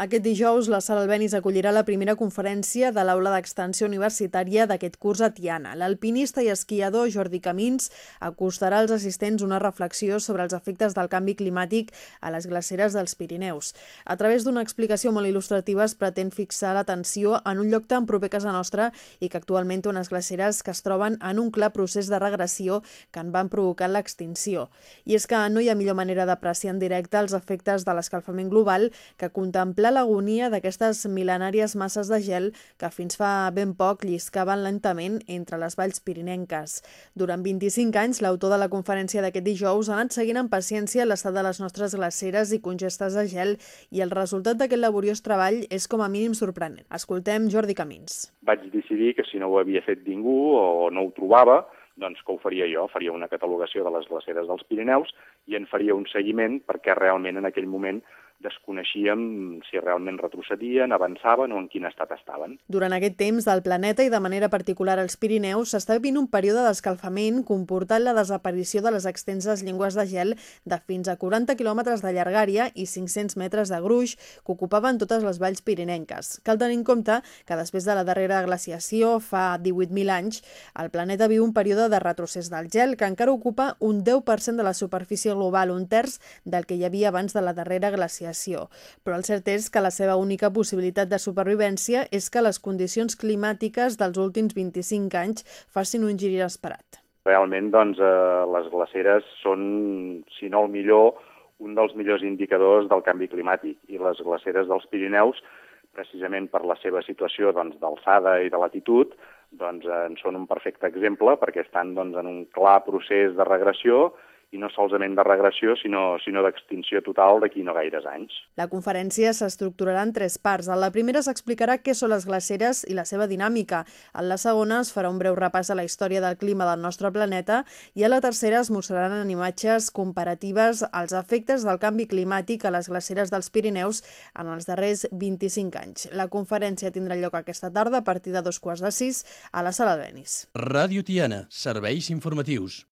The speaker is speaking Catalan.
Aquest dijous, la Sala Albenis acollirà la primera conferència de l'aula d'extensió universitària d'aquest curs a Tiana. L'alpinista i esquiador Jordi Camins acostarà als assistents una reflexió sobre els efectes del canvi climàtic a les glaceres dels Pirineus. A través d'una explicació molt il·lustrativa es pretén fixar l'atenció en un lloc tan proper a casa nostra i que actualment unes glaceres que es troben en un clar procés de regressió que en van provocar l'extinció. I és que no hi ha millor manera d'apreciar en directe els efectes de l'escalfament global que contemplar l'agonia d'aquestes mil·lenàries masses de gel que fins fa ben poc lliscaven lentament entre les valls pirinenques. Durant 25 anys, l'autor de la conferència d'aquest dijous ha anat seguint amb paciència l'estat de les nostres glaceres i congestes de gel i el resultat d'aquest laboriós treball és com a mínim sorprenent. Escoltem Jordi Camins. Vaig decidir que si no ho havia fet ningú o no ho trobava, doncs que ho faria jo, faria una catalogació de les glaceres dels Pirineus i en faria un seguiment perquè realment en aquell moment desconeixíem si realment retrocedien, avançaven o en quin estat estaven. Durant aquest temps del planeta i de manera particular als Pirineus s'està vivint un període d'escalfament comportant la desaparició de les extenses llengües de gel de fins a 40 quilòmetres de llargària i 500 metres de gruix que ocupaven totes les valls pirinenques. Cal tenir en compte que després de la darrera glaciació, fa 18.000 anys, el planeta viu un període de retrocés del gel que encara ocupa un 10% de la superfície global, un terç del que hi havia abans de la darrera glaciació variació, però el cert és que la seva única possibilitat de supervivència és que les condicions climàtiques dels últims 25 anys facin un gir inesperat. Realment, doncs, eh, les glaceres són, si no el millor, un dels millors indicadors del canvi climàtic i les glaceres dels Pirineus, precisament per la seva situació doncs, d'alçada doncs, i de latitud, doncs, en són un perfecte exemple perquè estan doncs, en un clar procés de regressió i no solament de regressió, sinó, sinó d'extinció total d'aquí no gaires anys. La conferència s'estructurarà en tres parts. En la primera s'explicarà què són les glaceres i la seva dinàmica. En la segona es farà un breu repàs a la història del clima del nostre planeta i a la tercera es mostraran en imatges comparatives als efectes del canvi climàtic a les glaceres dels Pirineus en els darrers 25 anys. La conferència tindrà lloc aquesta tarda a partir de dos quarts de sis a la Sala de Benis. Ràdio Tiana, serveis informatius.